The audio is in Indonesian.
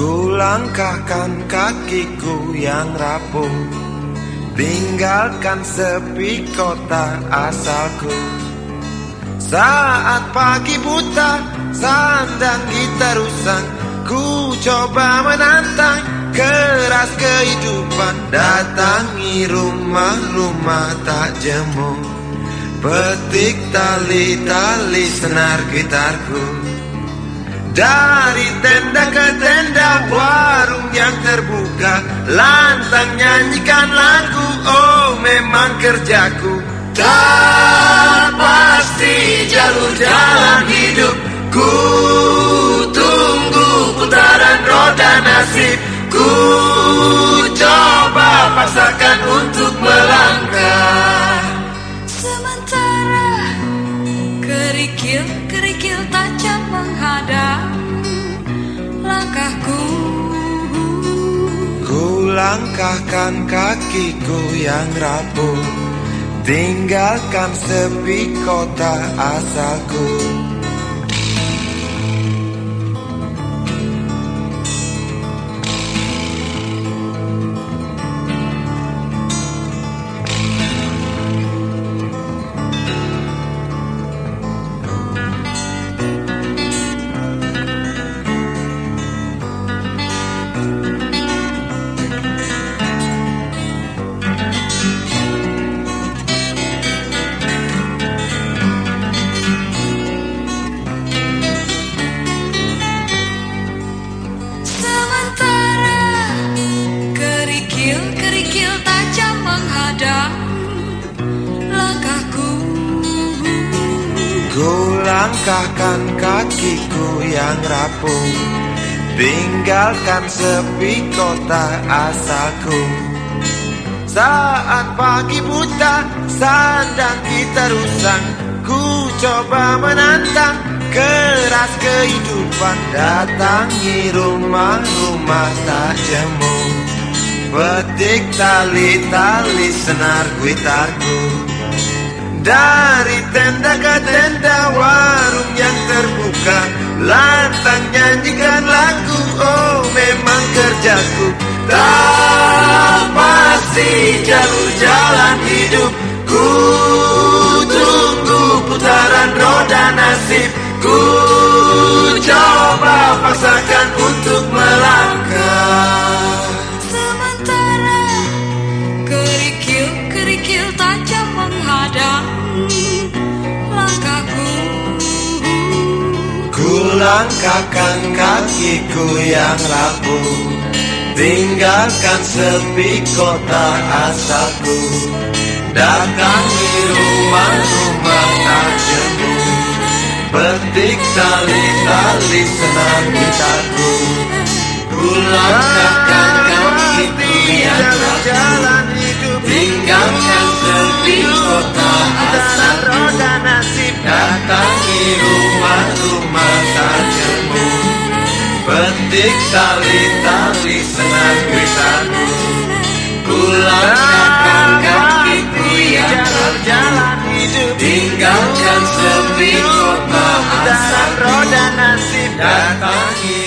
Langkahkan kakiku yang rapuh Tinggalkan sepi kota asalku. Saat pagi buta Sandang gitar usang Ku coba menantang Keras kehidupan. Datangi rumah-rumah tak jemu Petik tali-tali senar gitarku dari tenda ke tenda warung yang terbuka. Lantang nyanyikan lagu Oh memang kerjaku. Tak pasti jalur jalan hidup. Ku tunggu putaran roda nasib. Ku coba paksakan untuk melangkah. Sementara kerikil-kerikil tajam langkahkan kakiku yang rapuh. Tinggalkan sepi kota asalku kerikil-kerikil tajam menghadang. Langkahku. Ku langkahkan kakiku yang rapuh. Tinggalkan sepi kota asalku. Saat pagi buta Sandang kita rusang Ku coba menantang Keras kehidupan Datangi rumah-rumah tak jemu Petik tali-tali senar gitarku dari tenda ke tenda warung yang terbuka Lantang nyanyikan lagu Oh memang kerjaku. Tak pasti jalur jalan hidup. Ku tunggu putaran roda nasib. Ku coba paksakan kerikil-kerikil tajam menghadang langkahku. Ku langkahkan kakiku yang rapuh. Tinggalkan sepi kota asalku. Datangi rumah-rumah tak jemu Petik tali-tali senar gitarku. Ku Titik tali tali senang wisatku Kulangkan kakiku yang terjalan hidup. Tinggalkan sepi kota asal roda nasib Datangi